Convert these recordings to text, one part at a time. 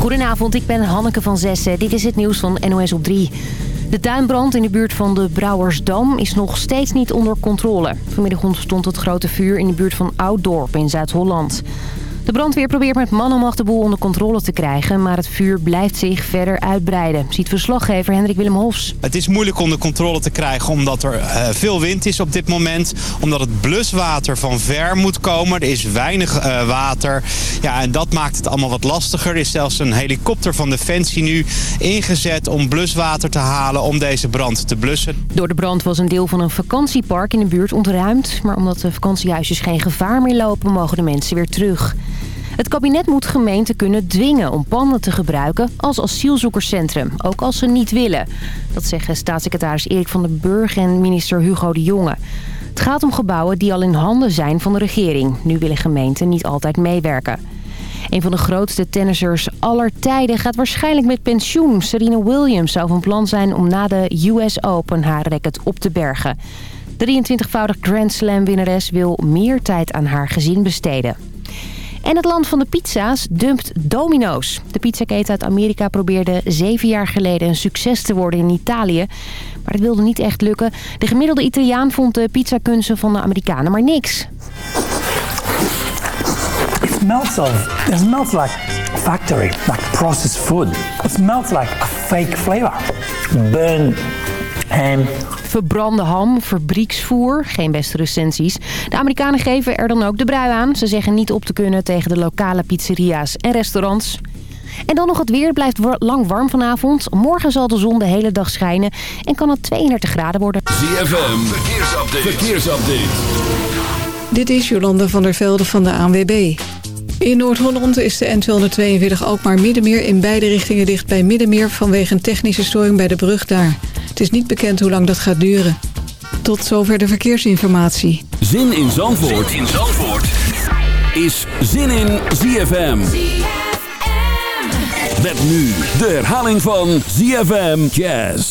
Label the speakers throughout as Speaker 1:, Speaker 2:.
Speaker 1: Goedenavond, ik ben Hanneke van Zessen. Dit is het nieuws van NOS op 3. De tuinbrand in de buurt van de Brouwersdam is nog steeds niet onder controle. Vanmiddag ontstond het grote vuur in de buurt van Ouddorp in Zuid-Holland. De brandweer probeert met man en macht de boel onder controle te krijgen... maar het vuur blijft zich verder uitbreiden, ziet verslaggever Hendrik Willem Hofs.
Speaker 2: Het is moeilijk onder controle te krijgen omdat er uh, veel wind is op dit moment. Omdat het bluswater van ver moet komen. Er is weinig uh, water. Ja, en dat maakt het allemaal wat lastiger. Er is zelfs een helikopter van Defensie nu ingezet om bluswater te halen... om deze brand te blussen.
Speaker 1: Door de brand was een deel van een vakantiepark in de buurt ontruimd. Maar omdat de vakantiehuisjes geen gevaar meer lopen, mogen de mensen weer terug. Het kabinet moet gemeenten kunnen dwingen om panden te gebruiken als asielzoekerscentrum, ook als ze niet willen. Dat zeggen staatssecretaris Erik van den Burg en minister Hugo de Jonge. Het gaat om gebouwen die al in handen zijn van de regering. Nu willen gemeenten niet altijd meewerken. Een van de grootste tennissers aller tijden gaat waarschijnlijk met pensioen. Serena Williams zou van plan zijn om na de US Open haar racket op te bergen. De 23-voudig Grand Slam winnares wil meer tijd aan haar gezin besteden. En het land van de pizza's dumpt Domino's. De pizzaketen uit Amerika probeerde zeven jaar geleden een succes te worden in Italië. Maar het wilde niet echt lukken. De gemiddelde Italiaan vond de pizzakunsten van de Amerikanen maar niks.
Speaker 3: It smells of, it smells like factory, like processed food. It smells like a fake flavor. Burn ham,
Speaker 1: Verbrande ham, fabrieksvoer, geen beste recensies. De Amerikanen geven er dan ook de brui aan. Ze zeggen niet op te kunnen tegen de lokale pizzeria's en restaurants. En dan nog het weer. Het blijft lang warm vanavond. Morgen zal de zon de hele dag schijnen en kan het 32 graden worden.
Speaker 4: ZFM, verkeersupdate. verkeersupdate.
Speaker 5: Dit is Jolanda van der Velde van de ANWB. In Noord-Holland is de N242 ook maar Middenmeer in beide richtingen dicht bij Middenmeer... vanwege een technische storing bij de brug daar. Het is niet bekend hoe lang dat gaat duren. Tot zover de verkeersinformatie.
Speaker 4: Zin in Zandvoort, zin in Zandvoort. is Zin in ZFM. Met nu de herhaling van ZFM Jazz.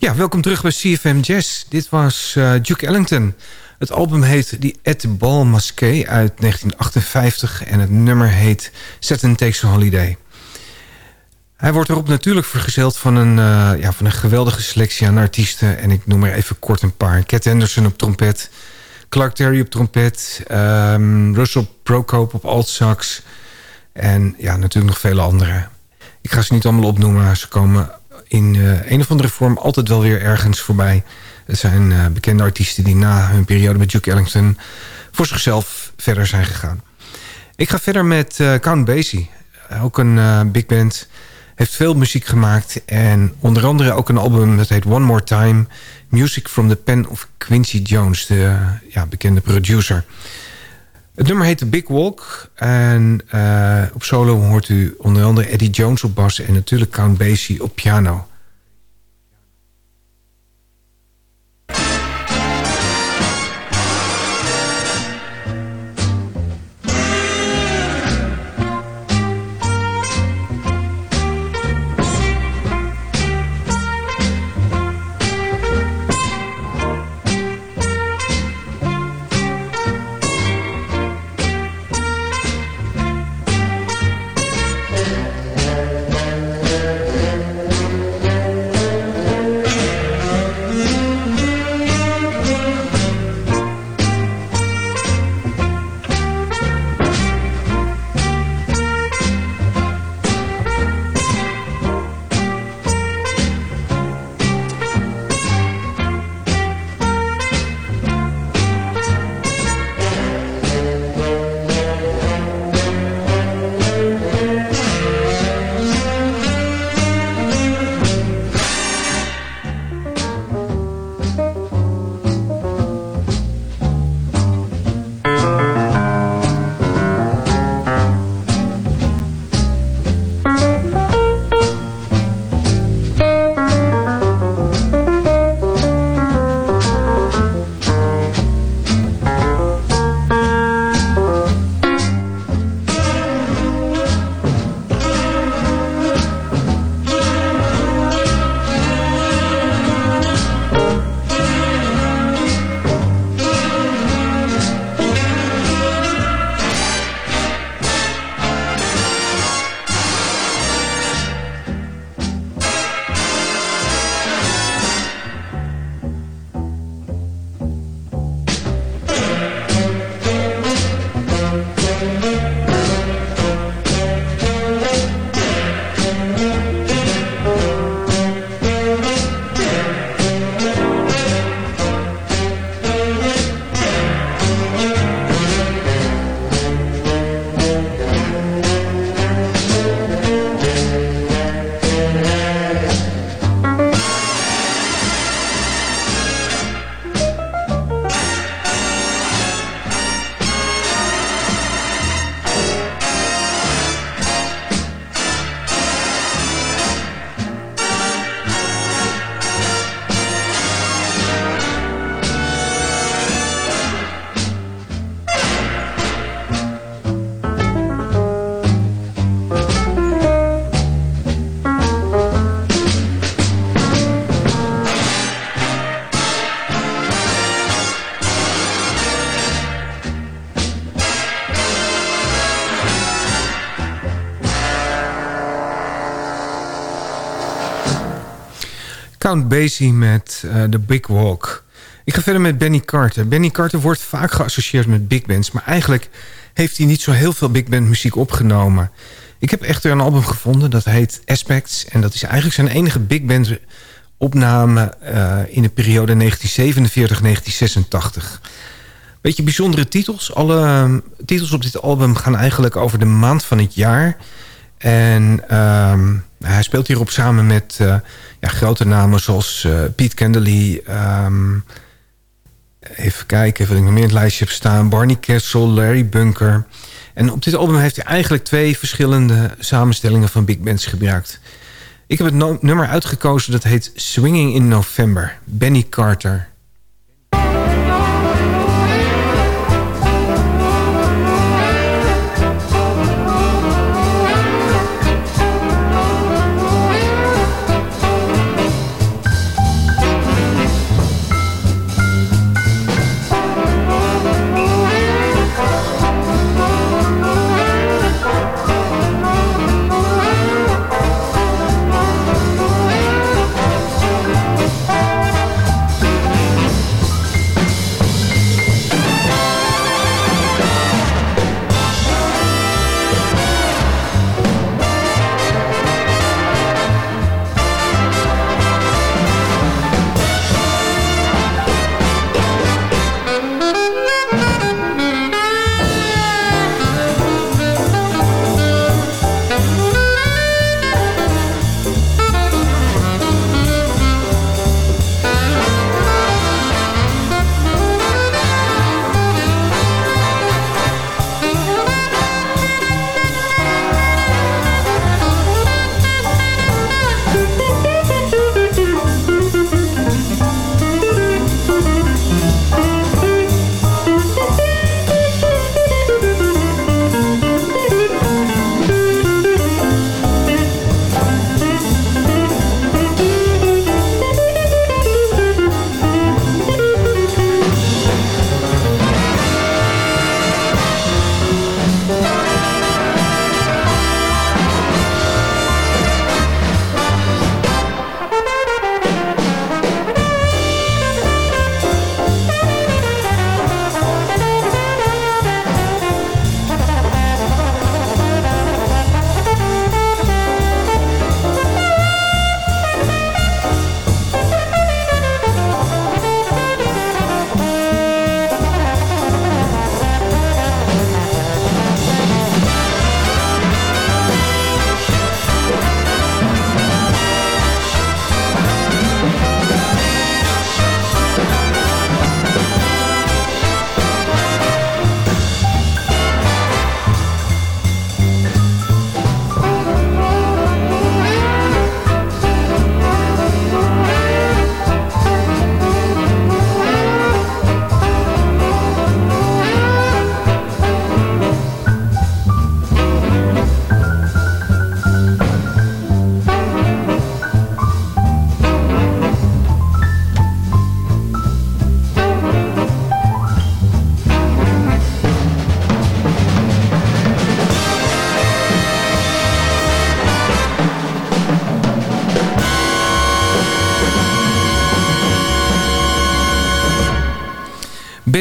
Speaker 6: Ja, welkom terug bij CFM Jazz. Dit was uh, Duke Ellington. Het album heet The Ed Ball Masqué uit 1958... en het nummer heet Saturn Takes a Holiday. Hij wordt erop natuurlijk vergezeld van een, uh, ja, van een geweldige selectie aan artiesten... en ik noem er even kort een paar. Cat Anderson op trompet, Clark Terry op trompet... Um, Russell Procope op alt-sax... en ja, natuurlijk nog vele andere. Ik ga ze niet allemaal opnoemen, ze komen in uh, een of andere vorm altijd wel weer ergens voorbij. Het zijn uh, bekende artiesten die na hun periode met Duke Ellington... voor zichzelf verder zijn gegaan. Ik ga verder met uh, Count Basie. Ook een big band. Heeft veel muziek gemaakt. En onder andere ook een album dat heet One More Time. Music from the Pen of Quincy Jones. De ja, bekende producer. Het nummer heet The Big Walk. En uh, op solo hoort u onder andere Eddie Jones op bas... en natuurlijk Count Basie op piano. Count met uh, The Big Walk. Ik ga verder met Benny Carter. Benny Carter wordt vaak geassocieerd met big bands... maar eigenlijk heeft hij niet zo heel veel big band muziek opgenomen. Ik heb echter een album gevonden dat heet Aspects... en dat is eigenlijk zijn enige big band opname uh, in de periode 1947-1986. Beetje bijzondere titels. Alle uh, titels op dit album gaan eigenlijk over de maand van het jaar... En uh, hij speelt hierop samen met uh, ja, grote namen zoals uh, Pete Kendley. Um, even kijken of ik nog meer in het lijstje heb staan. Barney Kessel, Larry Bunker. En op dit album heeft hij eigenlijk twee verschillende samenstellingen van big bands gebruikt. Ik heb het nummer uitgekozen dat heet Swinging in November. Benny Carter.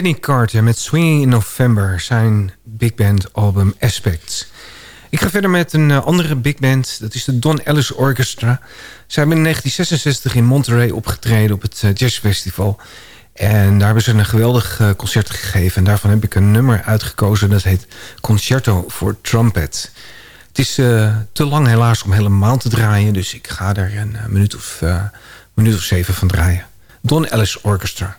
Speaker 6: Benny Carter met Swinging in November, zijn big band album Aspects. Ik ga verder met een eh, andere big band, dat is de Don Ellis Orchestra. Zij hebben in 1966 in Monterey opgetreden op het uh, Jazzfestival. En daar hebben ze een geweldig uh, concert gegeven. En daarvan heb ik een nummer uitgekozen, dat heet Concerto voor Trumpet. Het is te lang helaas om helemaal te draaien, dus ik ga er een minuut of, minuut of zeven van draaien. Don Ellis Orchestra.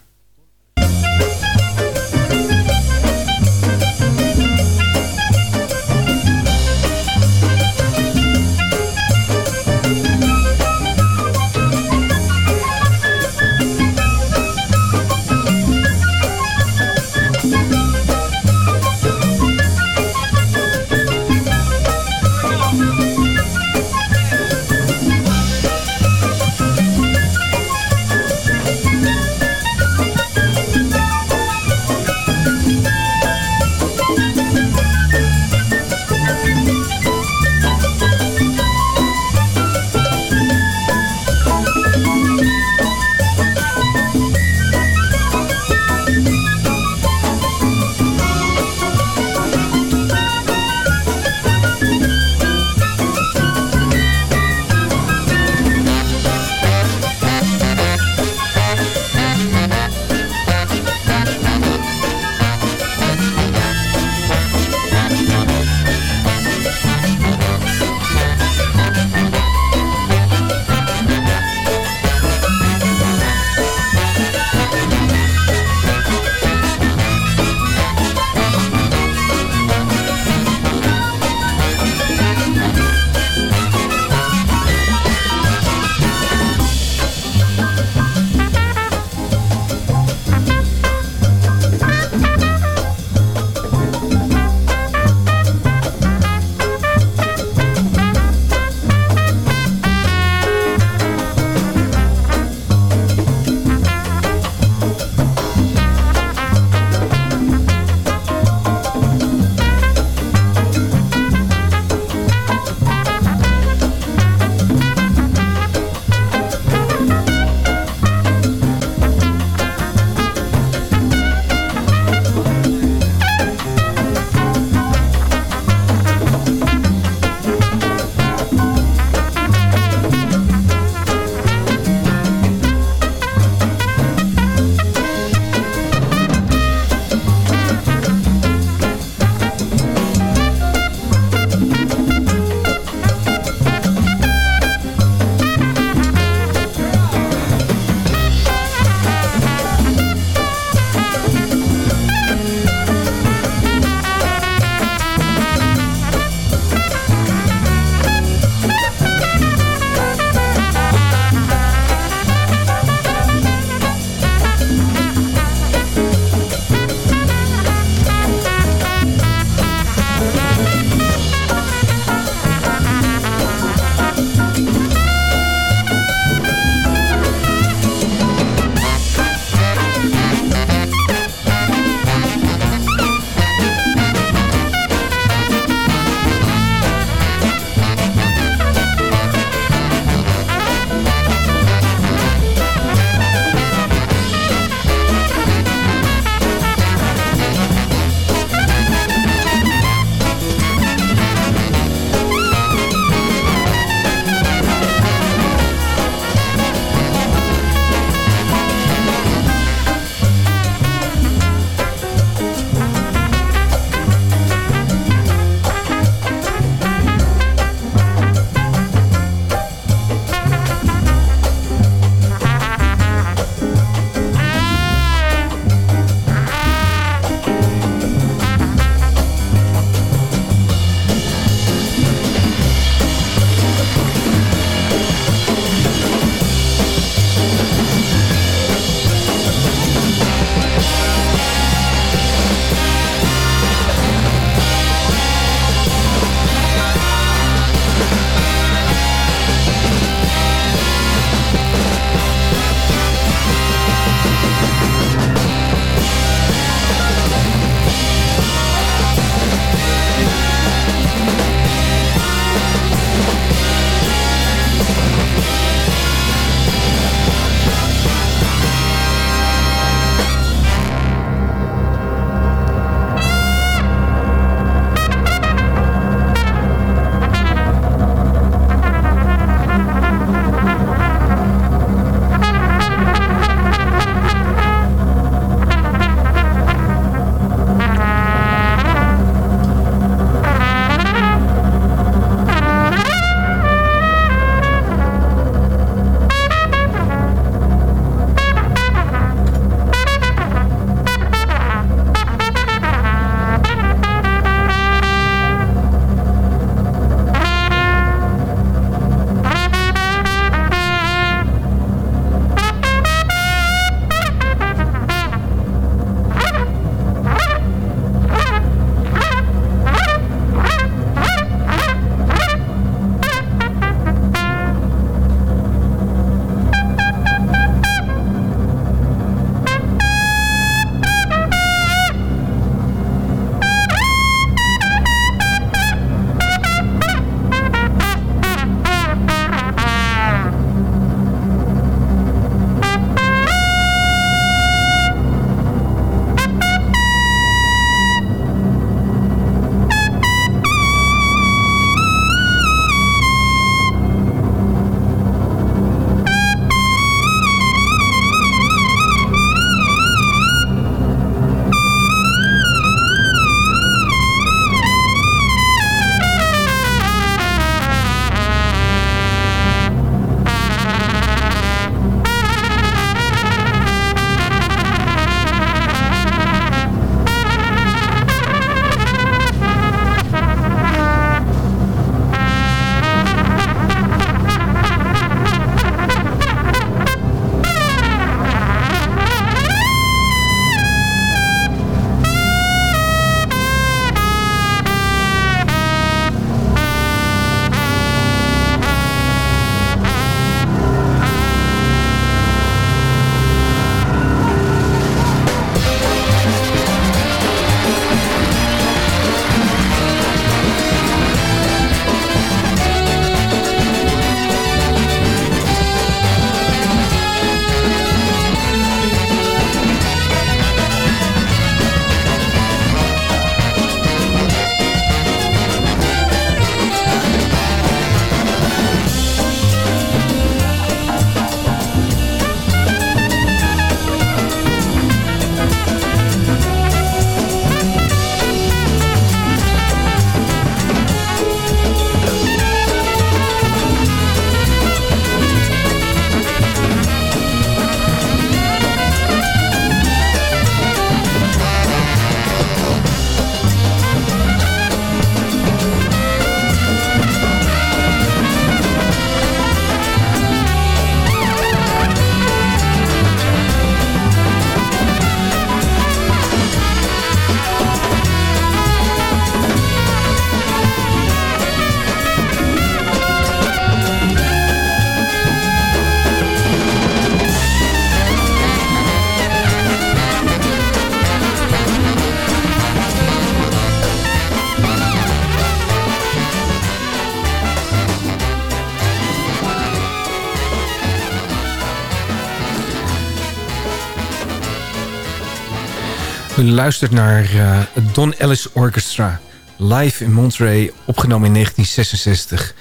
Speaker 6: U luistert naar uh, Don Ellis Orchestra. Live in Monterey, opgenomen in 1966.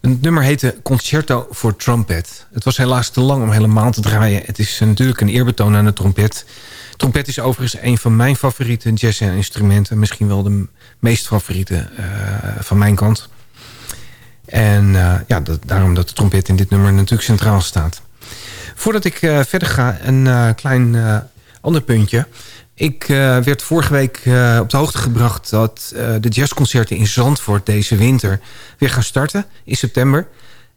Speaker 6: Het nummer heette Concerto voor Trumpet. Het was helaas te lang om helemaal te draaien. Het is natuurlijk een eerbetoon aan de trompet. Trompet is overigens een van mijn favoriete jazz-instrumenten. Misschien wel de meest favoriete uh, van mijn kant. En uh, ja, dat, daarom dat de trompet in dit nummer natuurlijk centraal staat. Voordat ik verder ga, een klein ander puntje. Ik uh, werd vorige week uh, op de hoogte gebracht dat uh, de jazzconcerten in Zandvoort deze winter weer gaan starten in september.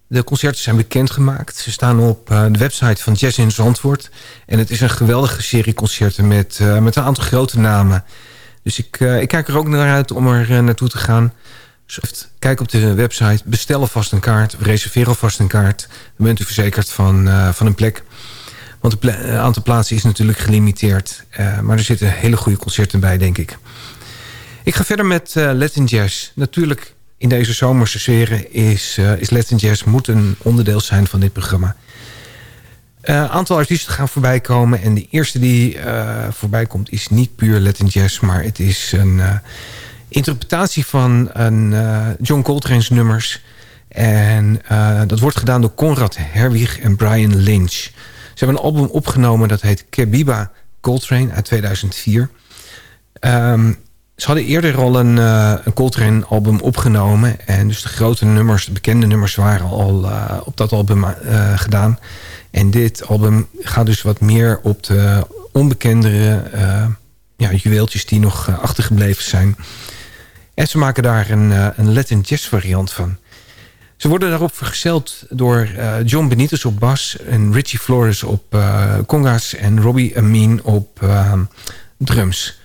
Speaker 6: De concerten zijn bekendgemaakt. Ze staan op de website van Jazz in Zandvoort. En het is een geweldige serie concerten met, met een aantal grote namen. Dus ik, ik kijk er ook naar uit om er naartoe te gaan. Dus kijk op de website, bestel alvast een kaart, reserveer alvast een kaart. Dan bent u verzekerd van, van een plek. Want het aantal plaatsen is natuurlijk gelimiteerd. Uh, maar er zitten hele goede concerten bij, denk ik. Ik ga verder met uh, Latin Jazz. Natuurlijk, in deze zomerse sferen is, uh, is Jazz... moet een onderdeel zijn van dit programma. Een aantal artiesten gaan voorbij komen. En de eerste die voorbij komt is niet puur Latin Jazz... maar het is een interpretatie van een John Coltrane's nummers... En dat wordt gedaan door Conrad Herwig en Brian Lynch... Ze hebben een album opgenomen dat heet Kebiba Coltrane uit 2004. Um, ehm, ze hadden eerder al een, uh, een Coltrane-album opgenomen. En dus de grote nummers, de bekende nummers waren al uh, op dat album uh, gedaan. En dit album gaat dus wat meer op de onbekendere ja, juweeltjes die nog achtergebleven zijn. En ze maken daar een, een Latin jazz variant van. Ze worden daarop vergezeld door uh, John Benitez op bas... en Richie Flores op uh, congas en Robbie Amin op uh, drums.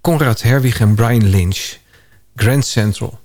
Speaker 6: Conrad Herwig en Brian Lynch. Grand Central.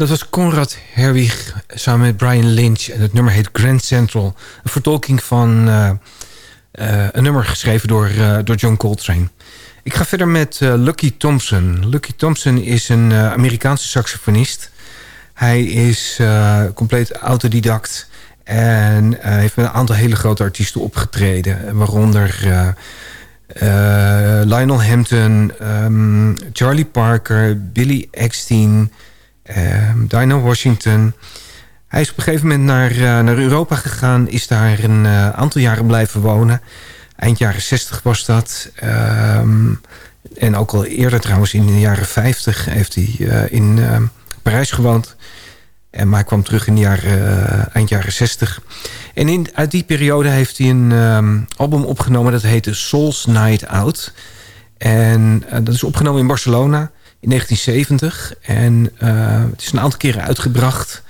Speaker 6: Dat was Conrad Herwig samen met Brian Lynch. En het nummer heet Grand Central. Een vertolking van uh, uh, een nummer geschreven door, uh, door John Coltrane. Ik ga verder met Lucky Thompson. Lucky Thompson is een Amerikaanse saxofonist. Hij is compleet autodidact. En heeft met een aantal hele grote artiesten opgetreden. Waaronder Lionel Hampton, um, Charlie Parker, Billy Eckstein... Uh, Dinah Washington. Hij is op een gegeven moment naar, uh, naar Europa gegaan. Is daar een uh, aantal jaren blijven wonen. Eind jaren 60 was dat. Um, en ook al eerder trouwens in de jaren 50 heeft hij uh, in Parijs gewoond. En, maar kwam terug in de jaren, eind jaren 60. En in, uit die periode heeft hij een um, album opgenomen. Dat heette Souls Night Out. En dat is opgenomen in Barcelona in 1970. En uh, het is een aantal keren uitgebracht.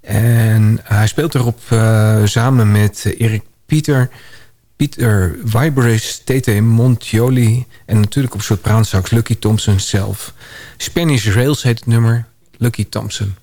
Speaker 6: En hij speelt erop uh, samen met Erik Pieter... Pieter Vibris, Tete Montioli... en natuurlijk op sopraansax Lucky Thompson zelf. Spanish Rails heet het nummer, Lucky Thompson.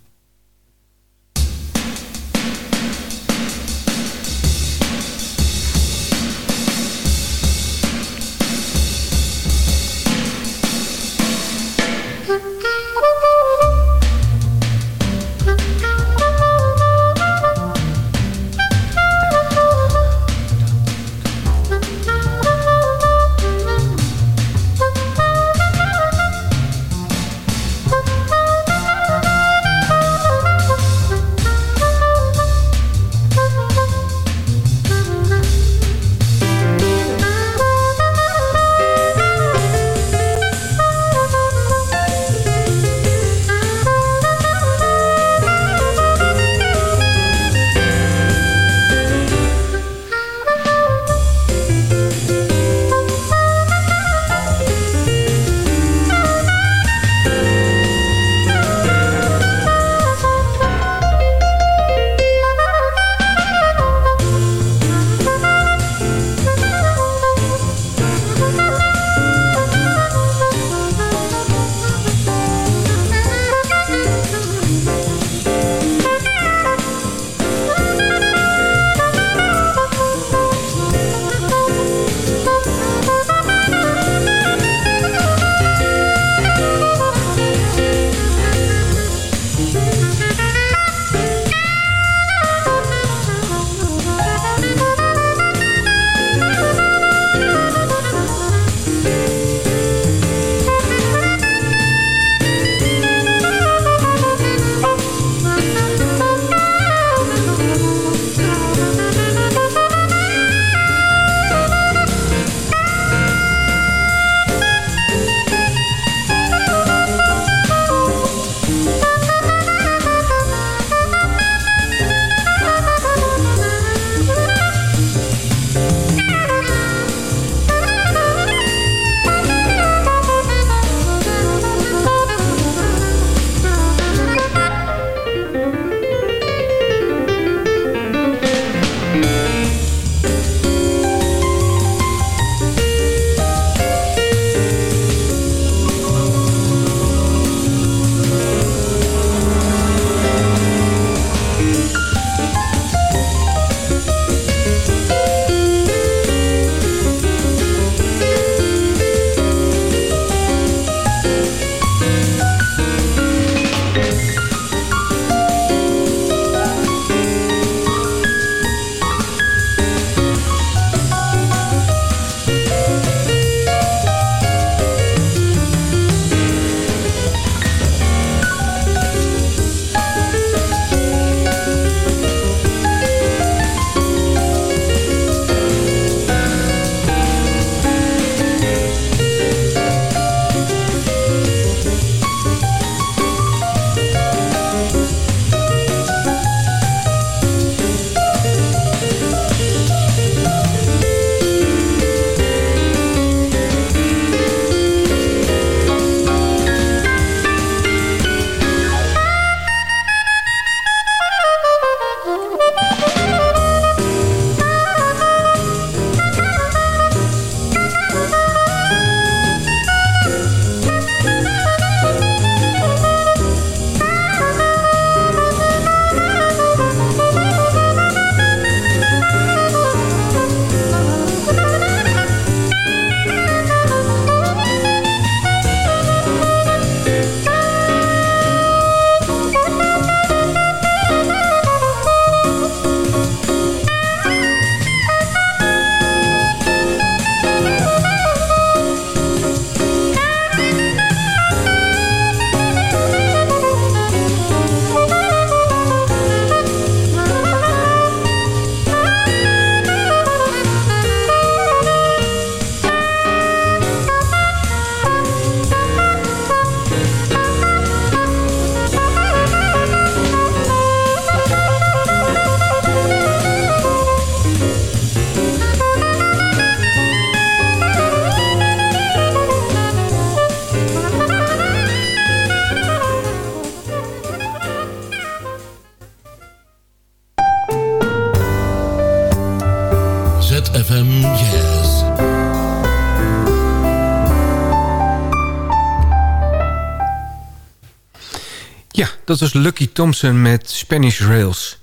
Speaker 6: Dat was Lucky Thompson met Spanish Rails.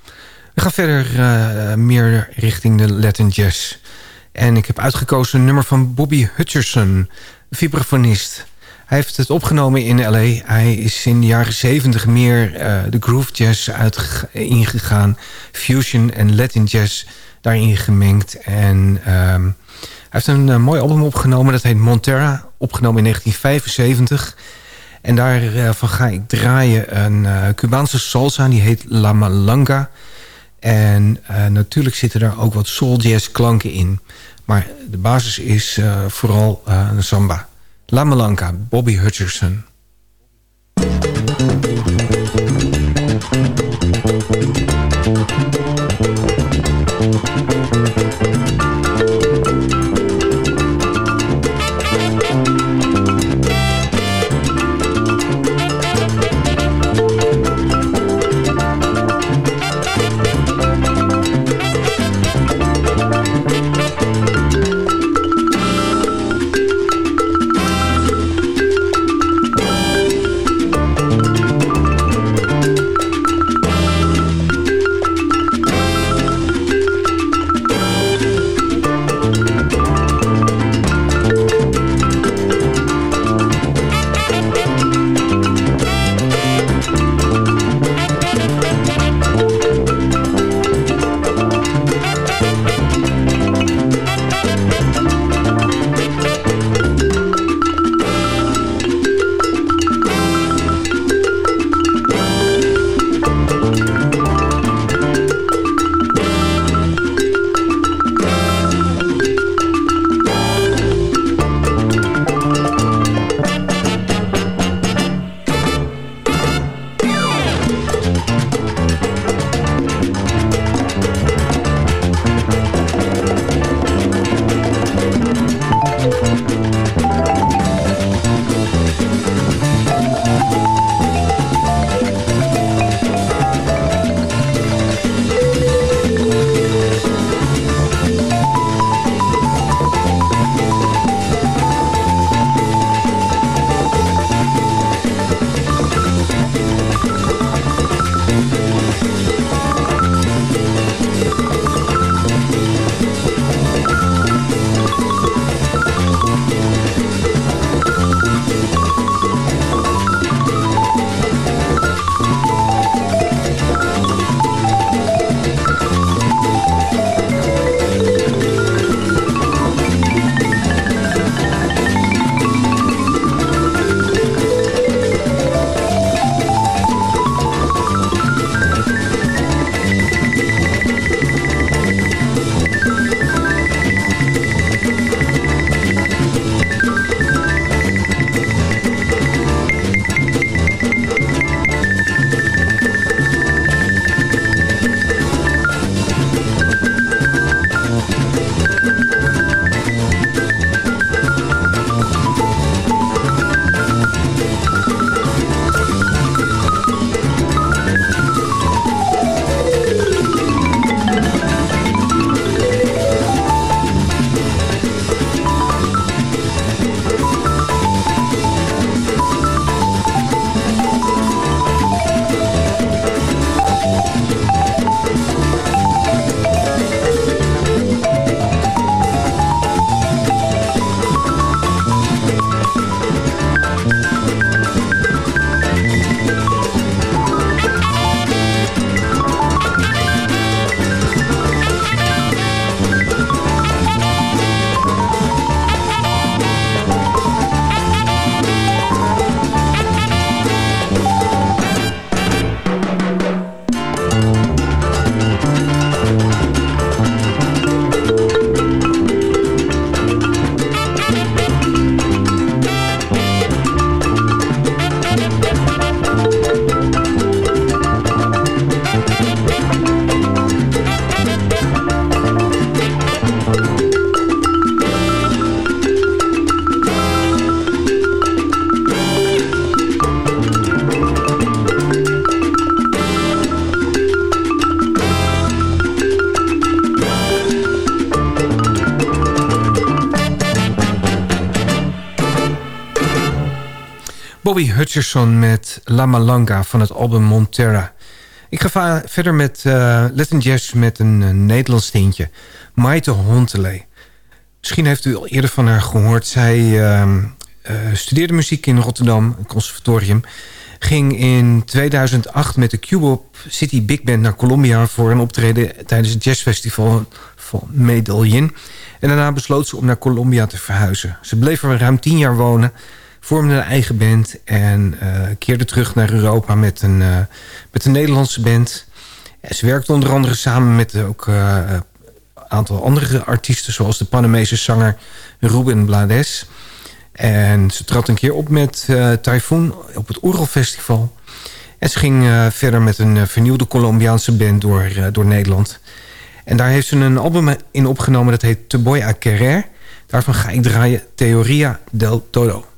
Speaker 6: We gaan verder uh, meer richting de Latin Jazz. En ik heb uitgekozen een nummer van Bobby Hutcherson, vibrafonist. Hij heeft het opgenomen in L.A. Hij is in de jaren 70 meer uh, de groove jazz uit ingegaan. Fusion en Latin jazz daarin gemengd. En um, hij heeft een uh, mooi album opgenomen. Dat heet Montera. Opgenomen in 1975. En daarvan ga ik draaien een uh, Cubaanse salsa. Die heet La Malanga. En uh, natuurlijk zitten daar ook wat soul jazz klanken in. Maar de basis is uh, vooral een samba. La Malanca, Bobby Hutcherson. Bobby Hutcherson met La Malanga van het album Montera. Ik ga verder met uh, Latin Jazz met een uh, Nederlands tintje. Maite Hontelee. Misschien heeft u al eerder van haar gehoord. Zij uh, studeerde muziek in Rotterdam, een conservatorium. Ging in 2008 met de Cubop City Big Band naar Colombia... voor een optreden tijdens het jazzfestival van Medellin. En daarna besloot ze om naar Colombia te verhuizen. Ze bleef er ruim tien jaar wonen vormde een eigen band en uh, keerde terug naar Europa met een, uh, met een Nederlandse band. ze werkte onder andere samen met ook uh, een aantal andere artiesten... zoals de Panamese zanger Ruben Blades. En ze trad een keer op met Typhoon op het Oerl Festival. En ze ging verder met een vernieuwde Colombiaanse band door, door Nederland. En daar heeft ze een album in opgenomen dat heet Te Boy a Querer. Daarvan ga ik draaien Theoria del Todo.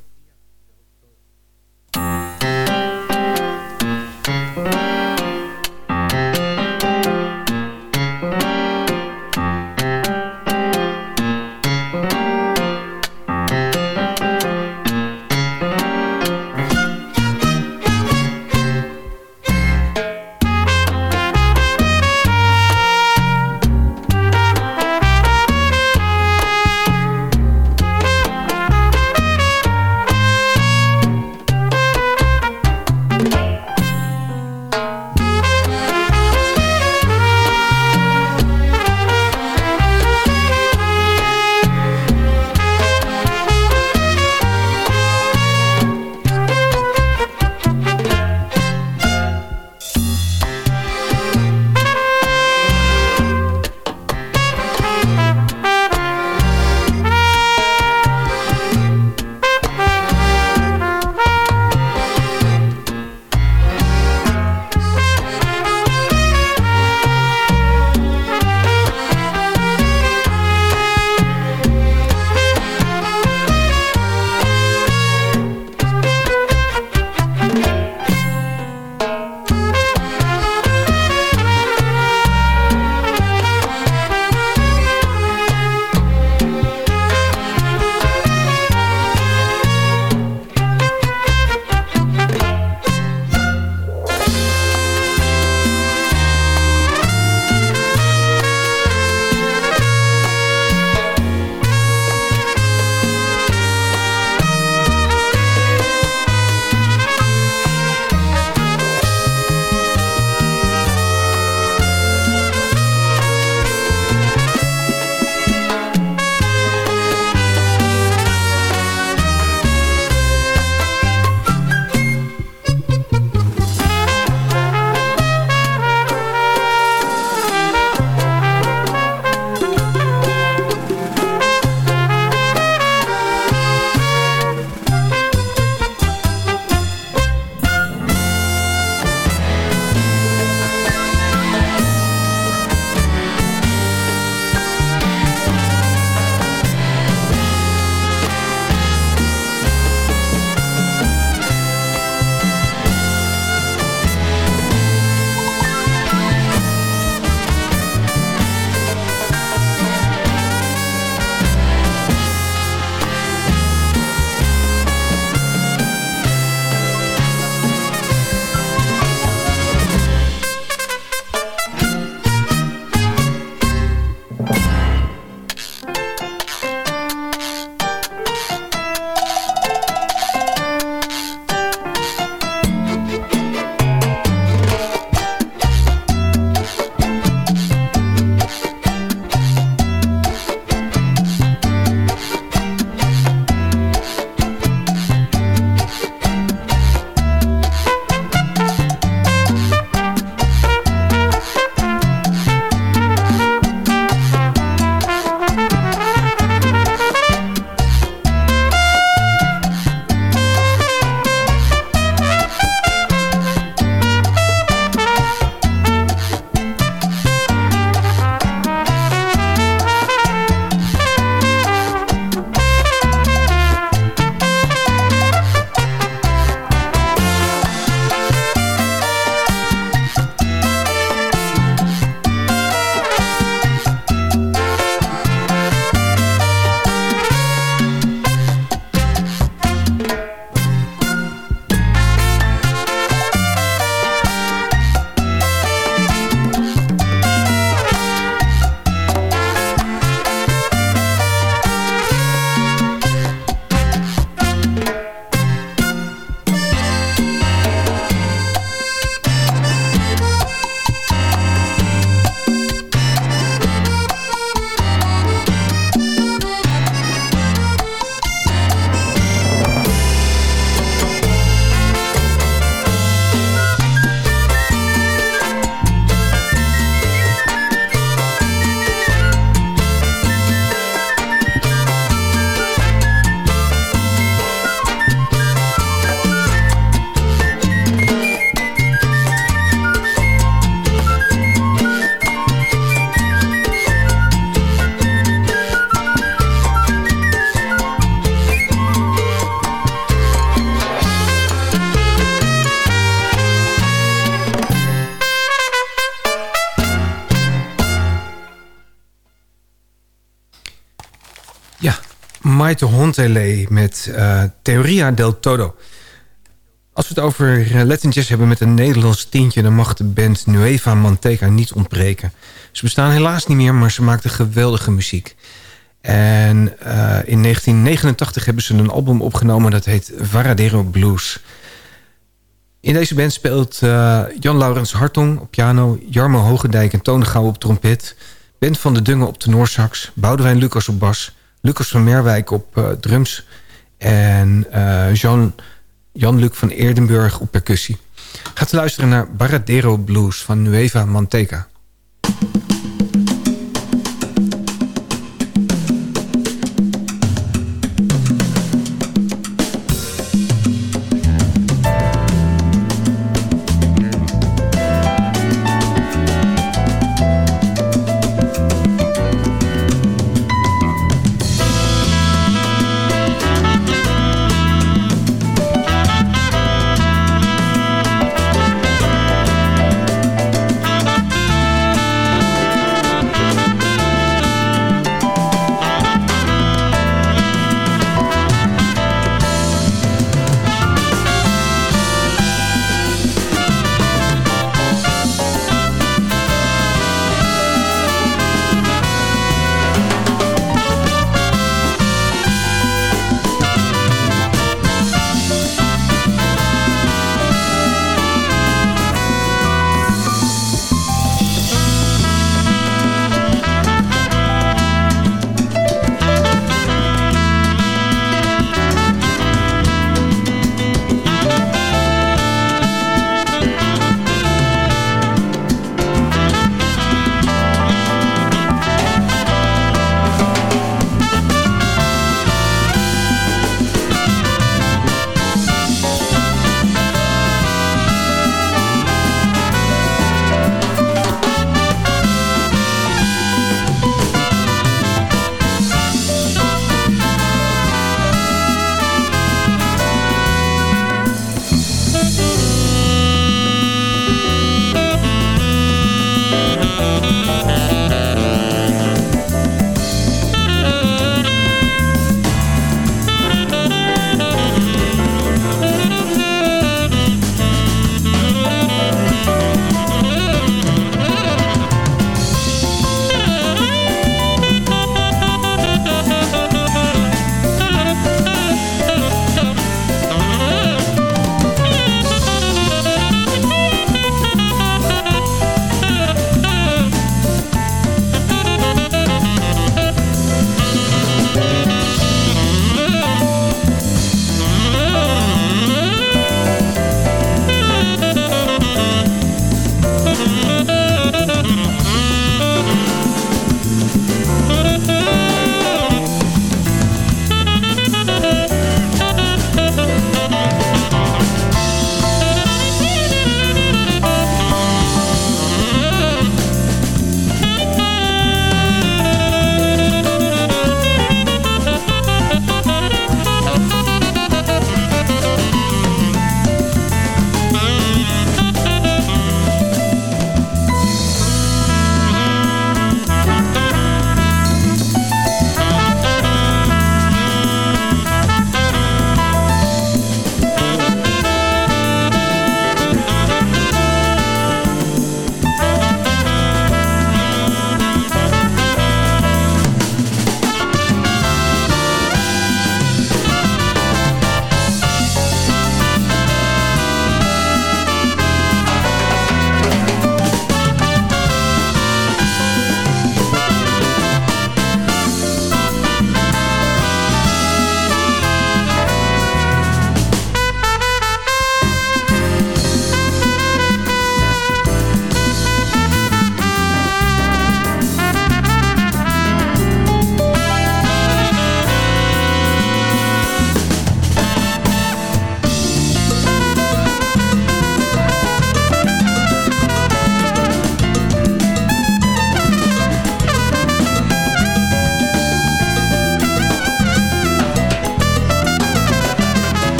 Speaker 6: Maite Hontele met uh, Theoria del Todo. Als we het over uh, Latin Jazz hebben met een Nederlands tintje... dan mag de band Nueva Manteca niet ontbreken. Ze bestaan helaas niet meer, maar ze maakten geweldige muziek. En uh, in 1989 hebben ze een album opgenomen... dat heet Varadero Blues. In deze band speelt Jan Laurens Hartong op piano... Jarmo Hogendijk en Tone Gouw op trompet... Ben van de Dungen op de Noorsax... Boudewijn Lucas op bas... Lucas van Merwijk op uh, drums... en uh, Jean, Jan-Luc van Eerdenburg op percussie. Gaat luisteren naar Baradero Blues van Nueva Manteca.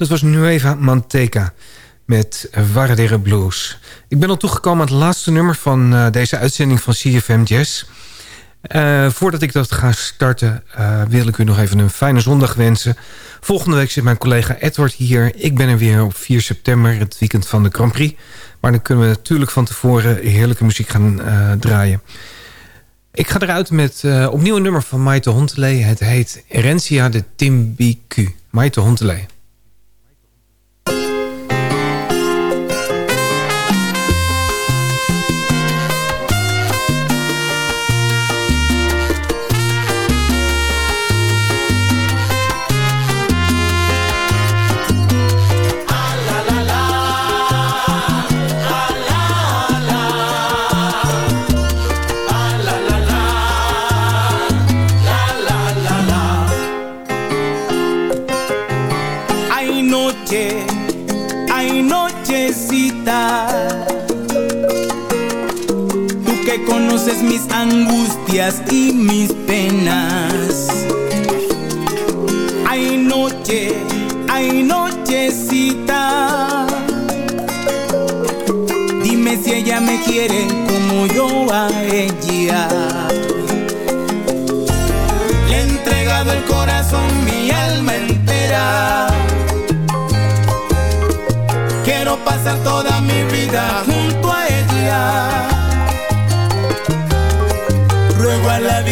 Speaker 6: Dat was Nueva Manteca met Waradere Blues. Ik ben al toegekomen aan het laatste nummer van uh, deze uitzending van CFM Jazz. Uh, voordat ik dat ga starten uh, wil ik u nog even een fijne zondag wensen. Volgende week zit mijn collega Edward hier. Ik ben er weer op 4 september, het weekend van de Grand Prix. Maar dan kunnen we natuurlijk van tevoren heerlijke muziek gaan draaien. Ik ga eruit met opnieuw een nummer van Maite Hontelee. Het heet Erencia de Timbiku. Maite Hontelee.
Speaker 7: Mis angustias y mis penas. Hay noche, hay nochecita. Dime si ella me quiere como yo a ella. Le he entregado el corazón, mi alma entera. Quiero pasar toda mi vida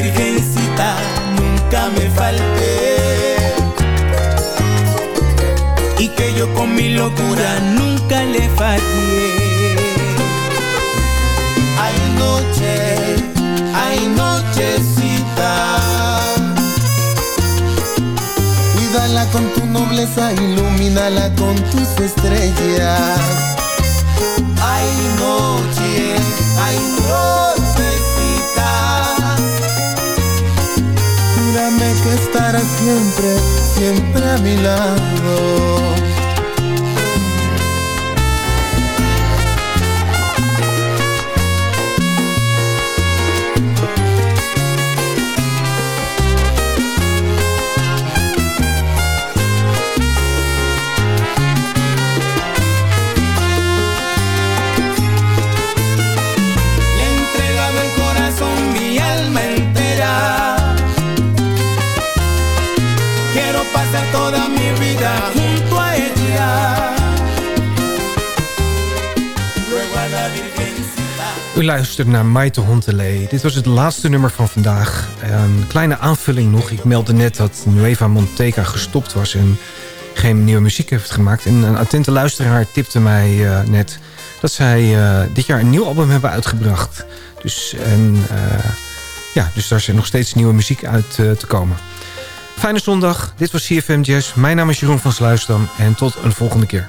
Speaker 7: Virgencita nunca me falte y que yo con mi locura nunca le fallé. Hay noche, hay nochecita. Cuídala con tu nobleza, ilumínala con tus estrellas. Hay noche, hay nochecita. Estarás siempre, siempre a mi lado.
Speaker 6: U luistert naar Maite Hontelee. Dit was het laatste nummer van vandaag. Een kleine aanvulling nog. Ik meldde net dat Nueva Monteca gestopt was... en geen nieuwe muziek heeft gemaakt. En een attente luisteraar tipte mij eh, net... dat zij eh, dit jaar een nieuw album hebben uitgebracht. Dus, eh, ja, dus daar is nog steeds nieuwe muziek uit te komen. Fijne zondag. Dit was CFM Jazz. Mijn naam is Jeroen van Sluisdam. En tot een volgende keer.